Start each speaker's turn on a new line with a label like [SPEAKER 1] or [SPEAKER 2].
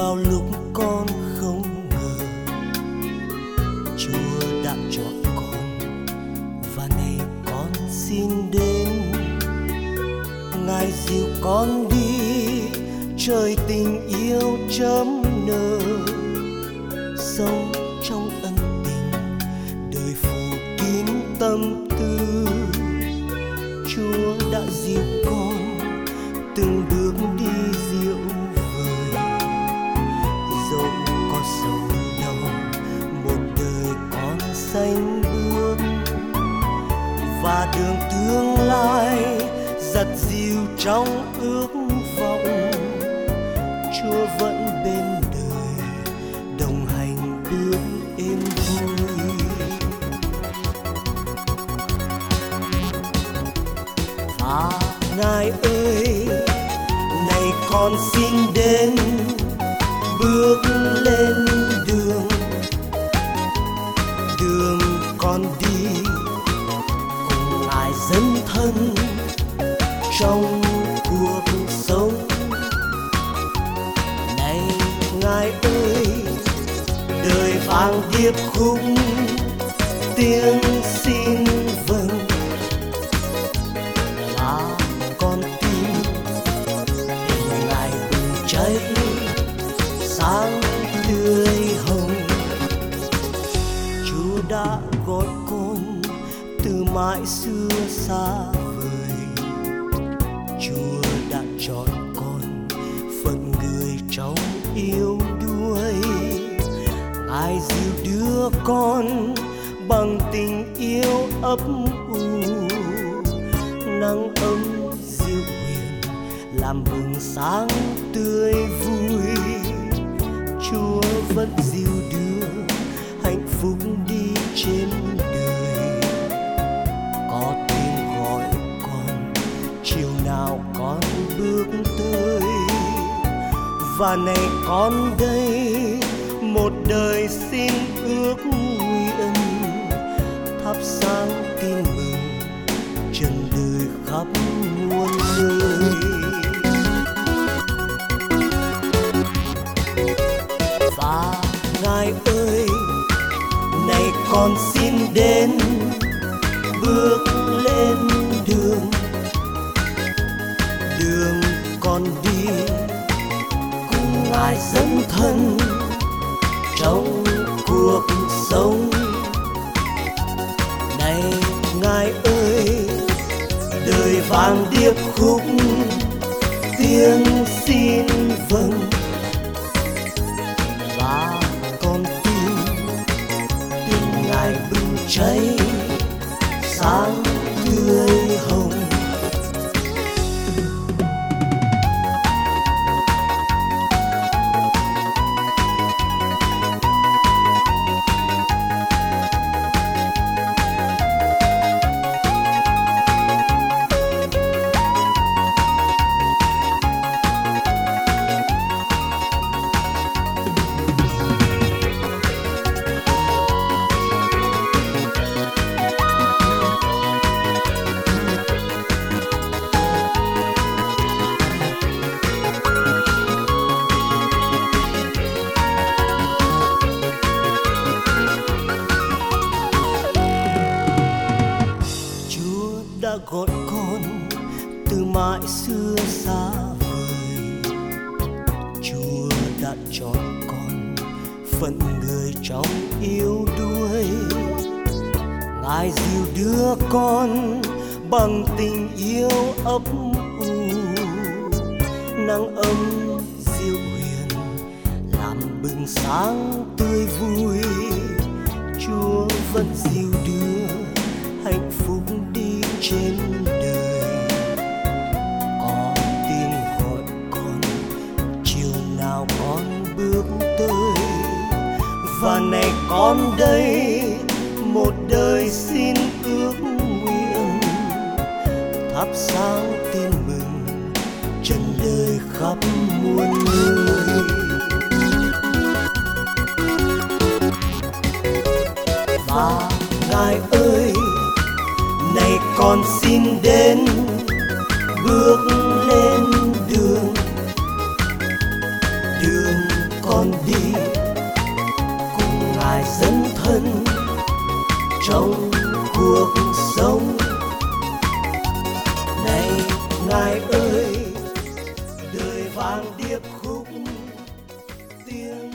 [SPEAKER 1] vào lúc con không ngờ. Chúa đã chọn con và nay con xin đến. Ngài dìu con đi, trời tình yêu chấm nở. Sâu trong ân tình, đời phủ kín tâm tư. Chúa đã dìu con từng bước đi diệu xanh bước và đường tương lai giặt dịu trong ước vọng. Chúa vẫn bên đời, đồng hành bước êm vui. Và ngài ơi, này con xin đến, bước lên. Dấn thân trong cuộc sống. Này ngài ơi, đời vang điệp khúc tiếng xin vâng. Là con tim tình ngài bừng cháy, sáng mãi xưa xa vời. Chúa đã chọn con phận người trong yêu đuối ngài dìu đưa con bằng tình yêu ấp u nắng ấm dịu huyền làm bừng sáng tươi vui. Chúa vẫn dìu và này con đây, một đời xin ước nguyện thắp sáng tin mừng trần đời khắp muôn nơi. Và ngài ơi, này con xin đến, bước cùng dấn thân trong cuộc sống? Này ngài ơi, đời vàng điệp khúc, tiếng xin từ mãi xưa xa vời. Chúa đã chọn con, phận người trong yêu đuối. Ngài dìu đưa con bằng tình yêu ấp u nắng ấm dịu huyền, làm bừng sáng tươi vui. Chúa vẫn dìu đưa hạnh phúc đi trên con đây, một đời xin ước nguyện. Thắp sáng tin mừng trần đời khắp muôn nơi và ngài ơi, này con xin đến, bước lên đường. Đường con đi trong cuộc sống. Này ngài ơi đời vang điệp khúc tiếng